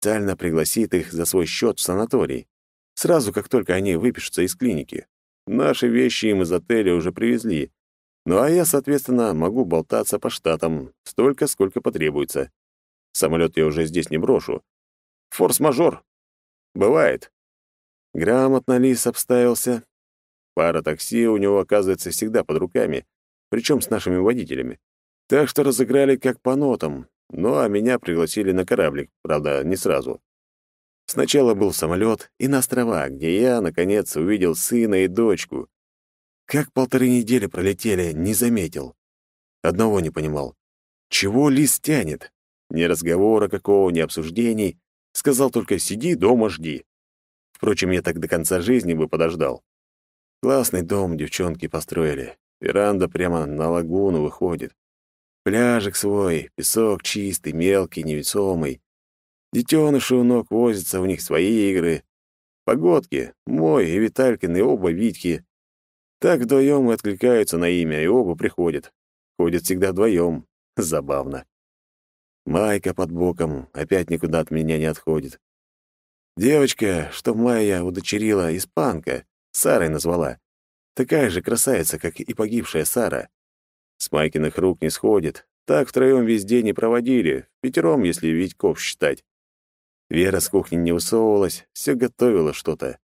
официально пригласит их за свой счет в санаторий, сразу как только они выпишутся из клиники. Наши вещи им из отеля уже привезли, ну а я, соответственно, могу болтаться по штатам столько, сколько потребуется. Самолет я уже здесь не брошу. Форс-мажор. Бывает. Грамотно Лис обставился. Пара такси у него, оказывается, всегда под руками, причем с нашими водителями. Так что разыграли как по нотам, ну а меня пригласили на кораблик, правда, не сразу. Сначала был самолет и на острова, где я, наконец, увидел сына и дочку. Как полторы недели пролетели, не заметил. Одного не понимал. Чего лис тянет? Ни разговора какого, ни обсуждений. Сказал только «сиди дома, жди». Впрочем, я так до конца жизни бы подождал. Классный дом девчонки построили. Веранда прямо на лагуну выходит. Пляжик свой, песок чистый, мелкий, невесомый. Детеныши у ног возятся, у них свои игры. Погодки, мой и Виталькин, и оба Витьки. Так вдвоем и откликаются на имя, и оба приходят. Ходят всегда вдвоем. Забавно. Майка под боком опять никуда от меня не отходит. Девочка, что Майя удочерила, испанка, Сарой назвала. Такая же красавица, как и погибшая Сара. С Майкиных рук не сходит. Так втроем весь день и проводили, пятером, если Витьков считать. Вера с кухни не высовывалась, все готовила что-то.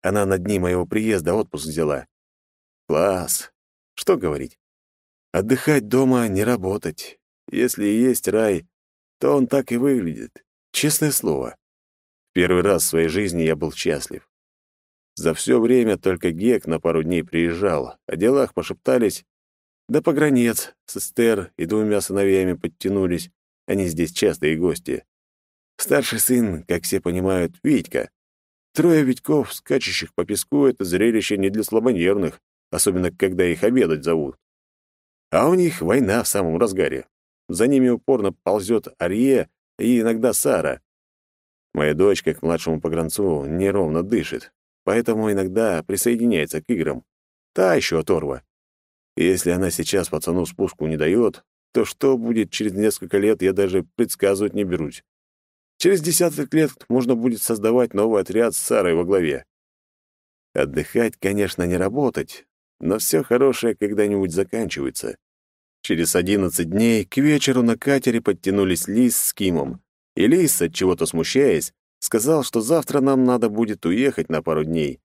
Она на дни моего приезда отпуск взяла. Класс. Что говорить? Отдыхать дома, не работать. Если и есть рай, то он так и выглядит. Честное слово. Первый раз в своей жизни я был счастлив. За все время только Гек на пару дней приезжал, о делах пошептались. Да погранец с Эстер и двумя сыновьями подтянулись. Они здесь частые гости. Старший сын, как все понимают, Витька. Трое Витьков, скачущих по песку, — это зрелище не для слабонервных особенно когда их обедать зовут. А у них война в самом разгаре. За ними упорно ползет Арье и иногда Сара. Моя дочка к младшему погранцу неровно дышит, поэтому иногда присоединяется к играм. Та еще оторва. И если она сейчас пацану спуску не дает, то что будет через несколько лет, я даже предсказывать не берусь. Через десяток лет можно будет создавать новый отряд с Сарой во главе. Отдыхать, конечно, не работать, но все хорошее когда-нибудь заканчивается. Через одиннадцать дней к вечеру на катере подтянулись Лис с Кимом, и Лис, от чего-то смущаясь, сказал, что завтра нам надо будет уехать на пару дней.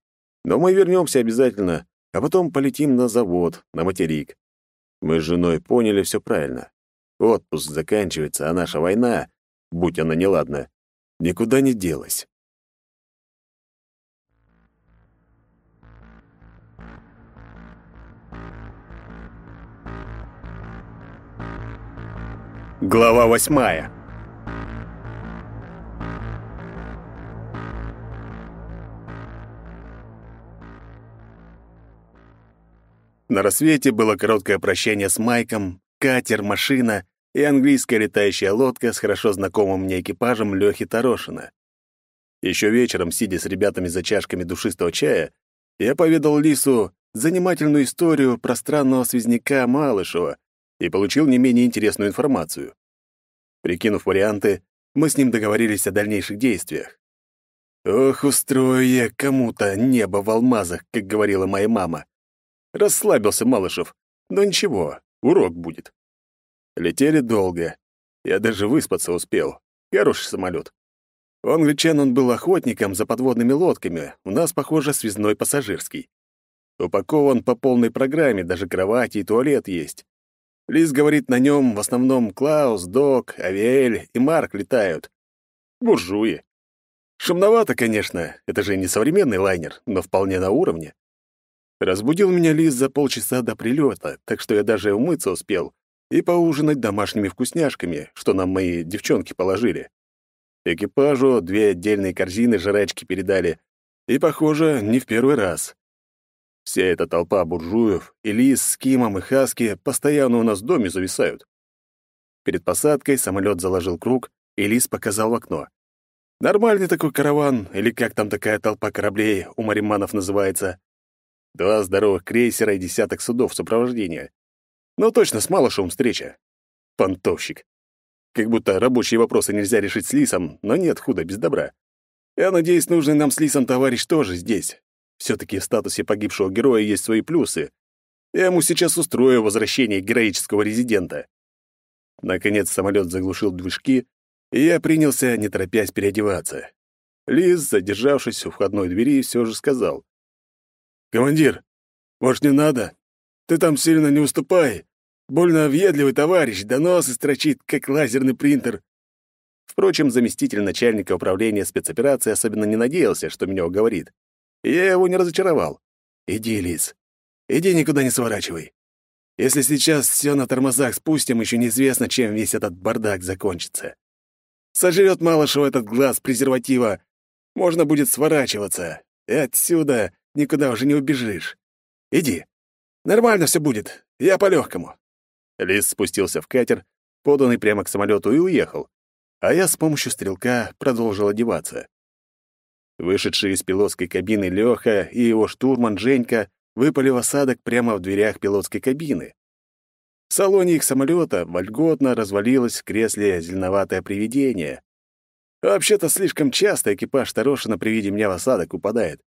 Но мы вернемся обязательно, а потом полетим на завод, на материк. Мы с женой поняли все правильно. Отпуск заканчивается, а наша война, будь она неладна, никуда не делась. Глава восьмая. На рассвете было короткое прощание с Майком, катер, машина и английская летающая лодка с хорошо знакомым мне экипажем Лёхи Тарошина. Еще вечером, сидя с ребятами за чашками душистого чая, я поведал Лису занимательную историю про странного связняка Малышева, и получил не менее интересную информацию. Прикинув варианты, мы с ним договорились о дальнейших действиях. «Ох, устрою я кому-то небо в алмазах», как говорила моя мама. Расслабился Малышев, но ничего, урок будет. Летели долго. Я даже выспаться успел. Хороший самолет. У англичан он был охотником за подводными лодками, у нас, похоже, связной пассажирский. Упакован по полной программе, даже кровати и туалет есть. Лис говорит, на нем в основном Клаус, Док, Авиэль и Марк летают. Буржуи. Шумновато, конечно, это же не современный лайнер, но вполне на уровне. Разбудил меня Лис за полчаса до прилета, так что я даже умыться успел и поужинать домашними вкусняшками, что нам мои девчонки положили. Экипажу две отдельные корзины жрачки передали, и, похоже, не в первый раз. Вся эта толпа буржуев, Элис с Кимом и Хаски постоянно у нас в доме зависают. Перед посадкой самолет заложил круг, и Лис показал в окно. Нормальный такой караван, или как там такая толпа кораблей у мариманов называется. Два здоровых крейсера и десяток судов сопровождения. Ну точно, с Малышевым встреча. Понтовщик. Как будто рабочие вопросы нельзя решить с Лисом, но нет худа без добра. Я надеюсь, нужный нам с Лисом товарищ тоже здесь. все таки в статусе погибшего героя есть свои плюсы. Я ему сейчас устрою возвращение героического резидента. Наконец самолет заглушил движки, и я принялся, не торопясь, переодеваться. Лис, задержавшись у входной двери, все же сказал. «Командир, может, не надо? Ты там сильно не уступай. Больно въедливый товарищ, донос строчит, как лазерный принтер». Впрочем, заместитель начальника управления спецоперации особенно не надеялся, что меня уговорит. Я его не разочаровал. «Иди, Лис, иди никуда не сворачивай. Если сейчас все на тормозах спустим, еще неизвестно, чем весь этот бардак закончится. Сожрет Малышева этот глаз презерватива, можно будет сворачиваться. И отсюда никуда уже не убежишь. Иди. Нормально все будет. Я по-легкому. Лис спустился в катер, поданный прямо к самолету, и уехал. А я с помощью стрелка продолжил одеваться. Вышедшие из пилотской кабины Лёха и его штурман Женька выпали в осадок прямо в дверях пилотской кабины. В салоне их самолета вольготно развалилось в кресле зеленоватое привидение. Вообще-то слишком часто экипаж Тарошина при виде меня в осадок упадает.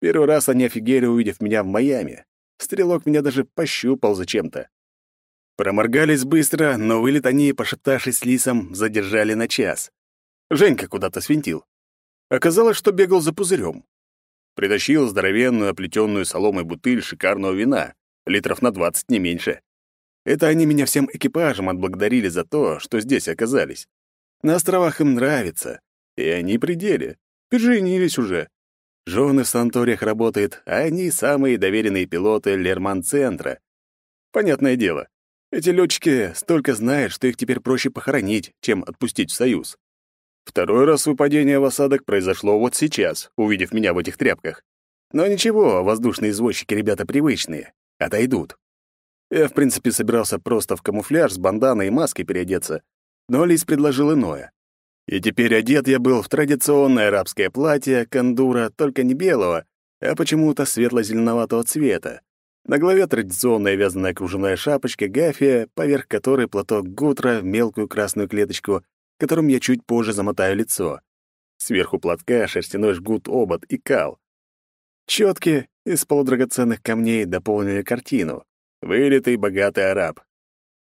Первый раз они офигели, увидев меня в Майами. Стрелок меня даже пощупал зачем-то. Проморгались быстро, но вылет они, пошептавшись с Лисом, задержали на час. Женька куда-то свинтил. Оказалось, что бегал за пузырем. Притащил здоровенную, оплетенную соломой бутыль шикарного вина, литров на двадцать, не меньше. Это они меня всем экипажем отблагодарили за то, что здесь оказались. На островах им нравится, и они при деле. Поженились уже. Жены в санаториях работают, а они самые доверенные пилоты Лерман-центра. Понятное дело, эти летчики столько знают, что их теперь проще похоронить, чем отпустить в Союз. Второй раз выпадение в осадок произошло вот сейчас, увидев меня в этих тряпках. Но ничего, воздушные извозчики ребята привычные, отойдут. Я, в принципе, собирался просто в камуфляж с банданой и маской переодеться, но Лис предложил иное. И теперь одет я был в традиционное арабское платье, кандура, только не белого, а почему-то светло-зеленоватого цвета. На голове традиционная вязаная кружевная шапочка гафия, поверх которой платок гутра в мелкую красную клеточку — которым я чуть позже замотаю лицо. Сверху платка шерстяной жгут обод и кал. Четки из полудрагоценных камней дополнили картину. Вылитый богатый араб.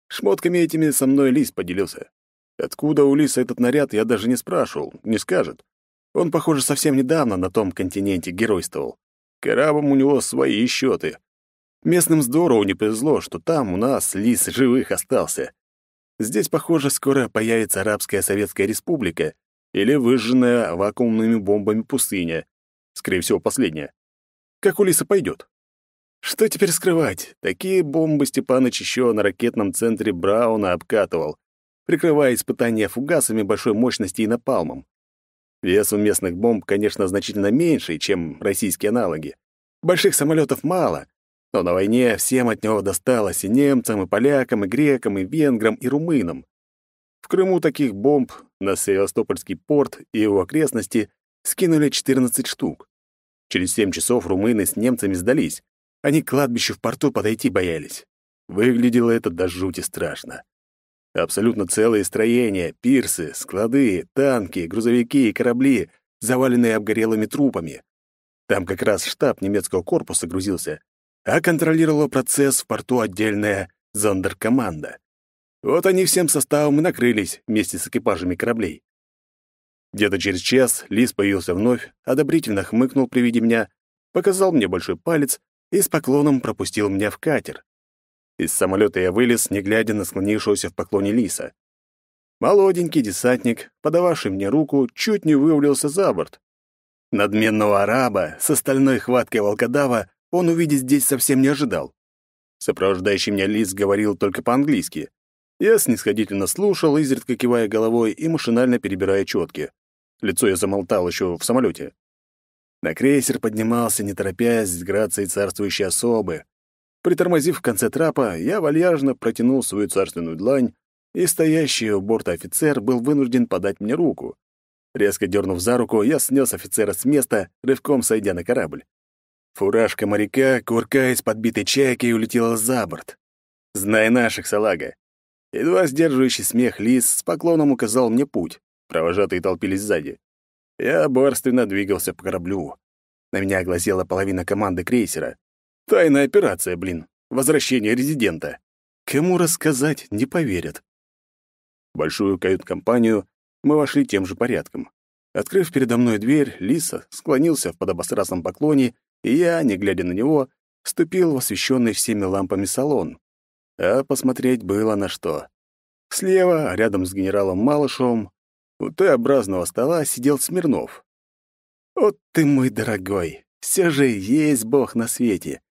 Шмотками этими со мной Лис поделился. Откуда у Лиса этот наряд, я даже не спрашивал, не скажет. Он, похоже, совсем недавно на том континенте геройствовал. К арабам у него свои счеты. Местным здорово не повезло, что там у нас Лис живых остался. Здесь, похоже, скоро появится Арабская Советская Республика или выжженная вакуумными бомбами пустыня. Скорее всего, последняя. Как у Лиса пойдет. Что теперь скрывать? Такие бомбы Степаныч еще на ракетном центре Брауна обкатывал, прикрывая испытания фугасами большой мощности и напалмом. Вес у местных бомб, конечно, значительно меньше, чем российские аналоги. Больших самолетов мало, но на войне всем от него досталось и немцам, и полякам, и грекам, и венграм, и румынам. В Крыму таких бомб на Севастопольский порт и его окрестности скинули 14 штук. Через 7 часов румыны с немцами сдались. Они к кладбищу в порту подойти боялись. Выглядело это до жути страшно. Абсолютно целые строения, пирсы, склады, танки, грузовики и корабли, заваленные обгорелыми трупами. Там как раз штаб немецкого корпуса грузился, а контролировала процесс в порту отдельная зондеркоманда. Вот они всем составом и накрылись вместе с экипажами кораблей. Где-то через час Лис появился вновь, одобрительно хмыкнул при виде меня, показал мне большой палец и с поклоном пропустил меня в катер. Из самолета я вылез, не глядя на склонившегося в поклоне Лиса. Молоденький десантник, подававший мне руку, чуть не вывалился за борт. Надменного араба с остальной хваткой волкодава он увидеть здесь совсем не ожидал. Сопровождающий меня Лис говорил только по-английски. Я снисходительно слушал, изредка кивая головой и машинально перебирая четки. Лицо я замолтал еще в самолете. На крейсер поднимался, не торопясь, с грацией царствующей особы. Притормозив в конце трапа, я вальяжно протянул свою царственную длань, и стоящий у борта офицер был вынужден подать мне руку. Резко дернув за руку, я снес офицера с места, рывком сойдя на корабль. Фуражка моряка, куркаясь подбитой чайкой, улетела за борт. Знай наших, салага. Едва сдерживающий смех лис с поклоном указал мне путь. Провожатые толпились сзади. Я барственно двигался по кораблю. На меня глазела половина команды крейсера. Тайная операция, блин. Возвращение резидента. Кому рассказать, не поверят. В большую кают-компанию мы вошли тем же порядком. Открыв передо мной дверь, Лиса склонился в подобострастном поклоне, и я, не глядя на него, вступил в освещенный всеми лампами салон. А посмотреть было на что. Слева, рядом с генералом Малышевым, у Т-образного стола сидел Смирнов. «Вот ты мой дорогой, все же есть Бог на свете.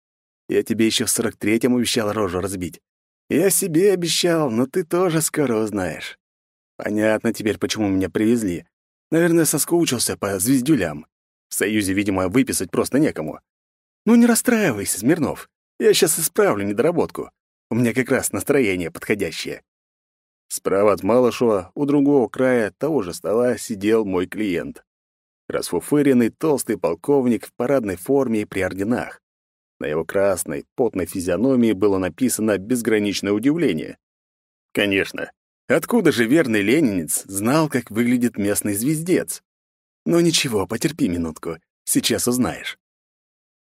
Я тебе еще в сорок третьем обещал рожу разбить. Я себе обещал, но ты тоже скоро узнаешь. Понятно теперь, почему меня привезли. Наверное, соскучился по звездюлям. В Союзе, видимо, выписать просто некому. Ну не расстраивайся, Смирнов. Я сейчас исправлю недоработку. У меня как раз настроение подходящее. Справа от Малышева, у другого края того же стола сидел мой клиент. Расфуфыренный толстый полковник в парадной форме и при орденах. На его красной, потной физиономии было написано безграничное удивление. Конечно, откуда же верный ленинец знал, как выглядит местный звездец? Но ничего, потерпи минутку, сейчас узнаешь.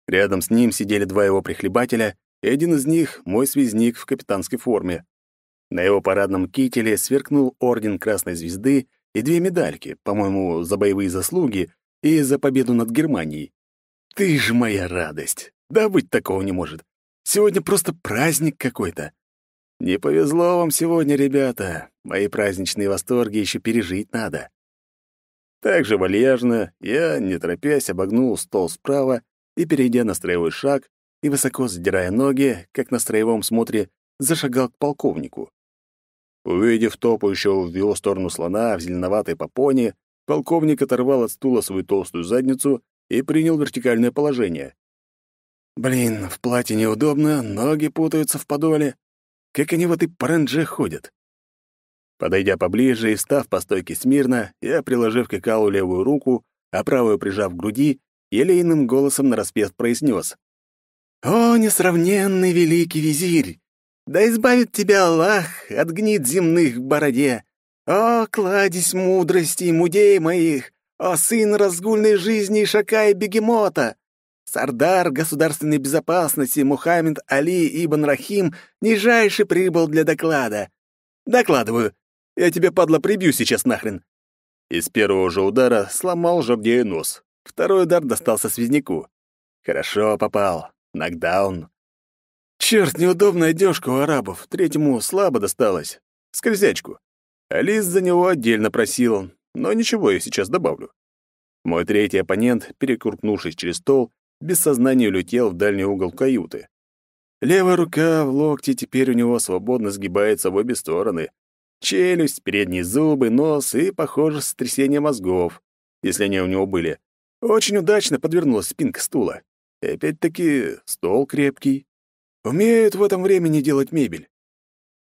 Рядом с ним сидели два его прихлебателя, и один из них — мой связник в капитанской форме. На его парадном кителе сверкнул орден Красной Звезды и две медальки, по-моему, за боевые заслуги и за победу над Германией. Ты же моя радость! Да быть такого не может. Сегодня просто праздник какой-то. Не повезло вам сегодня, ребята. Мои праздничные восторги еще пережить надо. Так же вальяжно я, не торопясь, обогнул стол справа и, перейдя на строевой шаг и высоко задирая ноги, как на строевом смотре, зашагал к полковнику. Увидев топающего в его сторону слона в зеленоватой попоне, полковник оторвал от стула свою толстую задницу и принял вертикальное положение. Блин, в платье неудобно, ноги путаются в подоле. Как они в этой парандже ходят? Подойдя поближе и встав по стойке смирно, я, приложив к Калу левую руку, а правую прижав к груди, елейным голосом нараспев произнес. «О, несравненный великий визирь! Да избавит тебя Аллах от гнид земных в бороде! О, кладезь мудрости и мудей моих! О, сын разгульной жизни Ишака и Бегемота! Сардар государственной безопасности Мухаммед Али Ибн Рахим нижайше прибыл для доклада. Докладываю. Я тебя, падла, прибью сейчас нахрен. Из первого же удара сломал жабдею нос. Второй удар достался связняку. Хорошо попал. Нокдаун. Черт, неудобная одежка у арабов. Третьему слабо досталось. Скользячку. Алис за него отдельно просил, но ничего, я сейчас добавлю. Мой третий оппонент, перекуркнувшись через стол, без сознания улетел в дальний угол каюты. Левая рука в локте теперь у него свободно сгибается в обе стороны. Челюсть, передние зубы, нос и, похоже, сотрясение мозгов, если они у него были. Очень удачно подвернулась спинка стула. И опять-таки стол крепкий. Умеют в этом времени делать мебель.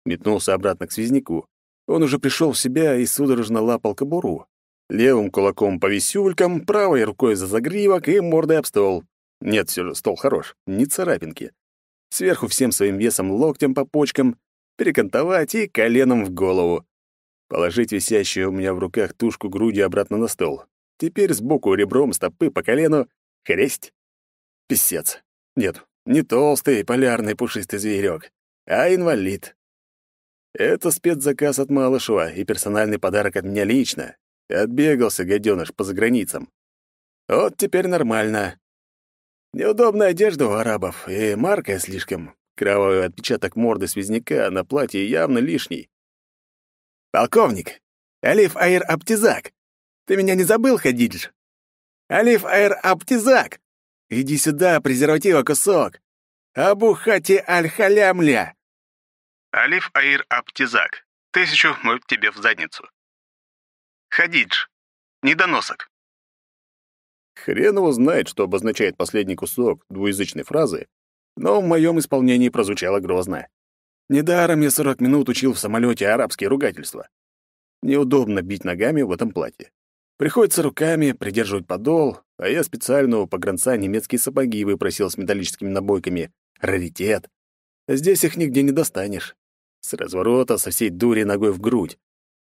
Метнулся обратно к связняку. Он уже пришел в себя и судорожно лапал кобуру. Левым кулаком по висюлькам, правой рукой за загривок и мордой об стол. Нет, все же стол хорош, не царапинки. Сверху всем своим весом локтем по почкам, перекантовать и коленом в голову. Положить висящую у меня в руках тушку грудью обратно на стол. Теперь сбоку ребром стопы по колену. Хресть. Писец. Нет, не толстый полярный пушистый зверек, а инвалид. Это спецзаказ от Малышева и персональный подарок от меня лично. Отбегался, гаденыш, по заграницам. Вот теперь нормально. Неудобная одежда у арабов и маркая слишком. Кровавый отпечаток морды связняка на платье явно лишний. «Полковник! Алиф Аир Аптизак! Ты меня не забыл, Хадидж? Алиф Аир Аптизак! Иди сюда, презерватива кусок! Абухати Аль-Халямля!» Алиф Аир Аптизак. Тысячу мы тебе в задницу. Хадидж. Недоносок. Хрен его знает, что обозначает последний кусок двуязычной фразы, но в моем исполнении прозвучало грозно. Недаром я 40 минут учил в самолете арабские ругательства. Неудобно бить ногами в этом платье. Приходится руками придерживать подол, а я специально у погранца немецкие сапоги выпросил с металлическими набойками. Раритет. Здесь их нигде не достанешь. с разворота со всей дури ногой в грудь.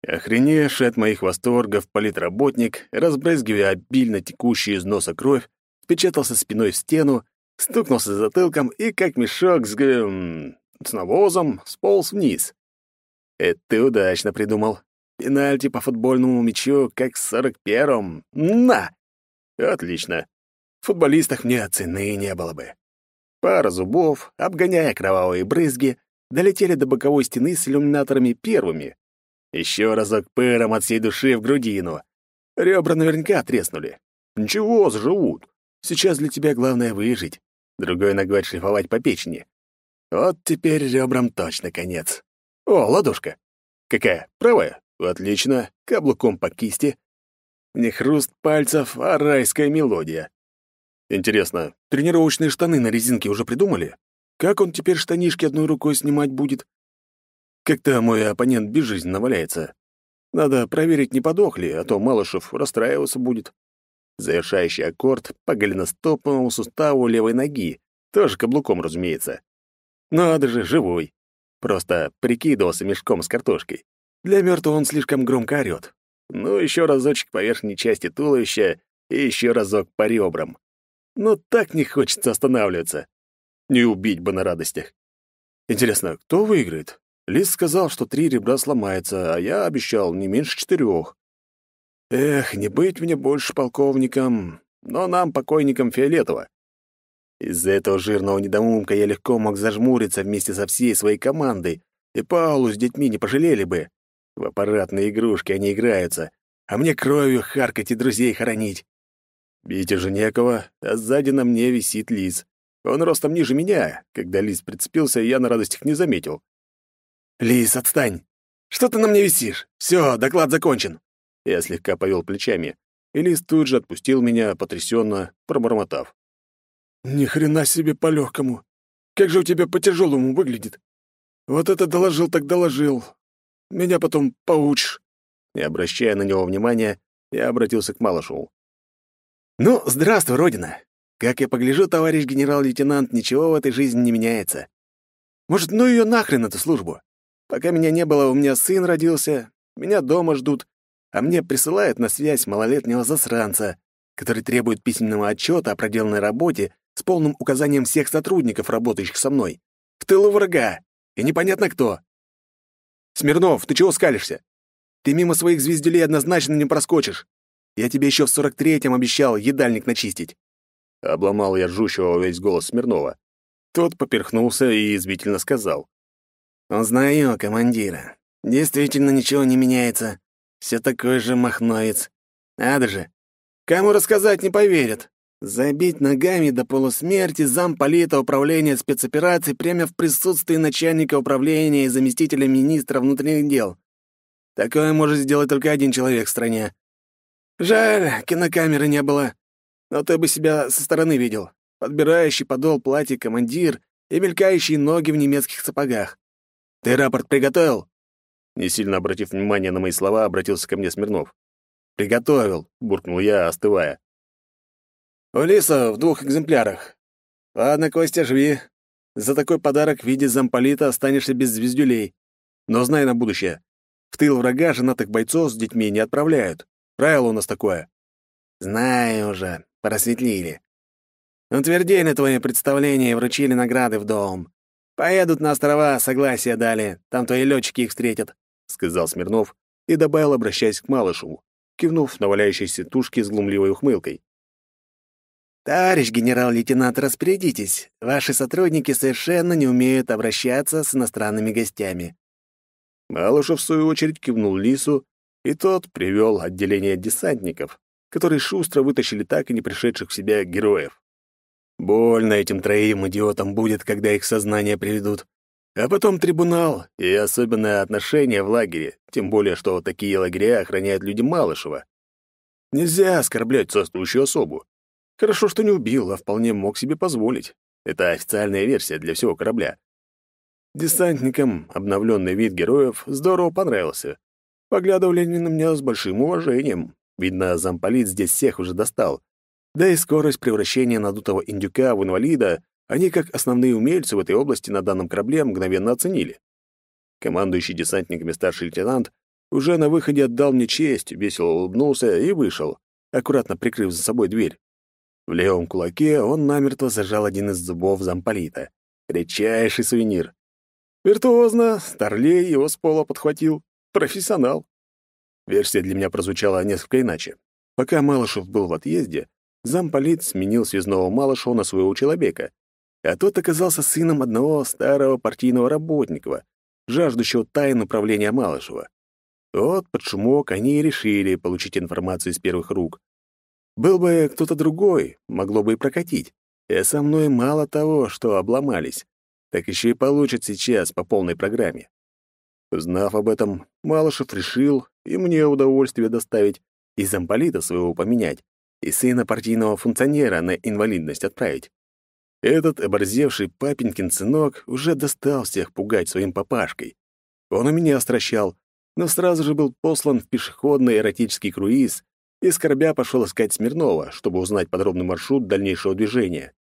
Охреневший от моих восторгов политработник, разбрызгивая обильно текущую из носа кровь, впечатался спиной в стену, стукнулся затылком и, как мешок с, г... с навозом, сполз вниз. Это ты удачно придумал. Пенальти по футбольному мячу, как в сорок первом. На! Отлично. В футболистах мне цены не было бы. Пара зубов, обгоняя кровавые брызги, долетели до боковой стены с иллюминаторами первыми. Еще разок пыром от всей души в грудину. Ребра наверняка треснули. Ничего, заживут. Сейчас для тебя главное выжить. Другой ногой отшлифовать по печени. Вот теперь ребрам точно конец. О, ладошка. Какая? Правая? Отлично. Каблуком по кисти. Не хруст пальцев, а райская мелодия. Интересно, тренировочные штаны на резинке уже придумали? Как он теперь штанишки одной рукой снимать будет? Как-то мой оппонент безжизненно валяется. Надо проверить, не подох ли, а то Малышев расстраиваться будет. Завершающий аккорд по голеностопному суставу левой ноги, тоже каблуком, разумеется. Надо же, живой. Просто прикидывался мешком с картошкой. Для мертвого он слишком громко орёт. Ну, еще разочек по верхней части туловища и еще разок по ребрам. Но так не хочется останавливаться. Не убить бы на радостях. Интересно, кто выиграет? Лис сказал, что три ребра сломается, а я обещал не меньше четырех. Эх, не быть мне больше полковником, но нам, покойникам, фиолетово. Из-за этого жирного недоумка я легко мог зажмуриться вместе со всей своей командой, и Паулу с детьми не пожалели бы. В аппаратные игрушки они играются, а мне кровью харкать и друзей хоронить. Бить уже некого, а сзади на мне висит лис. Он ростом ниже меня. Когда лис прицепился, я на радостях не заметил. «Лис, отстань! Что ты на мне висишь? Все, доклад закончен!» Я слегка повел плечами, и лис тут же отпустил меня, потрясенно, пробормотав. «Ни хрена себе по-легкому! Как же у тебя по-тяжелому выглядит! Вот это доложил так доложил! Меня потом поучишь!» Не обращая на него внимания, я обратился к Малышеву. «Ну, здравствуй, Родина! Как я погляжу, товарищ генерал-лейтенант, ничего в этой жизни не меняется. Может, ну ее нахрен, эту службу? Пока меня не было, у меня сын родился, меня дома ждут, а мне присылают на связь малолетнего засранца, который требует письменного отчета о проделанной работе с полным указанием всех сотрудников, работающих со мной. В тылу врага. И непонятно кто. Смирнов, ты чего скалишься? Ты мимо своих звезделей однозначно не проскочишь. Я тебе еще в сорок третьем обещал едальник начистить. Обломал я ржущего весь голос Смирнова. Тот поперхнулся и извительно сказал. «Узнаю командира. Действительно ничего не меняется. Все такой же махноец. Надо же. Кому рассказать не поверят. Забить ногами до полусмерти замполита управления спецопераций прямо в присутствии начальника управления и заместителя министра внутренних дел. Такое может сделать только один человек в стране. Жаль, кинокамеры не было. Но ты бы себя со стороны видел. Подбирающий подол платья командир и мелькающие ноги в немецких сапогах. Ты рапорт приготовил?» Не сильно обратив внимание на мои слова, обратился ко мне Смирнов. «Приготовил», — буркнул я, остывая. «У Лиса в двух экземплярах. Ладно, Костя, живи. За такой подарок в виде замполита останешься без звездюлей. Но знай на будущее. В тыл врага женатых бойцов с детьми не отправляют. Правило у нас такое». «Знаю уже. Просветлили. Утвердили твои представления и вручили награды в дом. Поедут на острова, согласие дали. Там твои летчики их встретят», — сказал Смирнов и добавил, обращаясь к Малышеву, кивнув на валяющейся тушке с глумливой ухмылкой. «Товарищ генерал-лейтенант, распорядитесь. Ваши сотрудники совершенно не умеют обращаться с иностранными гостями». Малышев, в свою очередь, кивнул Лису, и тот привел отделение десантников, которые шустро вытащили так и не пришедших в себя героев. Больно этим троим идиотам будет, когда их сознание приведут. А потом трибунал и особенное отношение в лагере, тем более, что такие лагеря охраняют люди Малышева. Нельзя оскорблять царствующую особу. Хорошо, что не убил, а вполне мог себе позволить. Это официальная версия для всего корабля. Десантникам обновленный вид героев здорово понравился. Поглядывали они на меня с большим уважением. Видно, замполит здесь всех уже достал, да и скорость превращения надутого индюка в инвалида они, как основные умельцы в этой области на данном корабле, мгновенно оценили. командующий десантниками старший лейтенант, уже на выходе отдал мне честь, весело улыбнулся и вышел, аккуратно прикрыв за собой дверь. В левом кулаке он намертво зажал один из зубов замполита. Редчайший сувенир. Виртуозно, Старлей его с пола подхватил. Профессионал. Версия для меня прозвучала несколько иначе. Пока Малышев был в отъезде, замполит сменил связного Малышева на своего человека, а тот оказался сыном одного старого партийного работника, жаждущего тайн управления Малышева. Вот под шумок они и решили получить информацию из первых рук. Был бы кто-то другой, могло бы и прокатить. И со мной мало того, что обломались, так еще и получат сейчас по полной программе. Узнав об этом, Малышев решил и мне удовольствие доставить, и замполита своего поменять, и сына партийного функционера на инвалидность отправить. Этот оборзевший папенькин сынок уже достал всех пугать своим папашкой. Он у меня стращал, но сразу же был послан в пешеходный эротический круиз и скорбя пошел искать Смирнова, чтобы узнать подробный маршрут дальнейшего движения.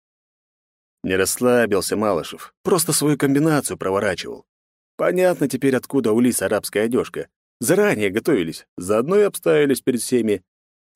Не расслабился Малышев, просто свою комбинацию проворачивал. Понятно теперь, откуда у Лис арабская одежка. Заранее готовились, заодно и обставились перед всеми.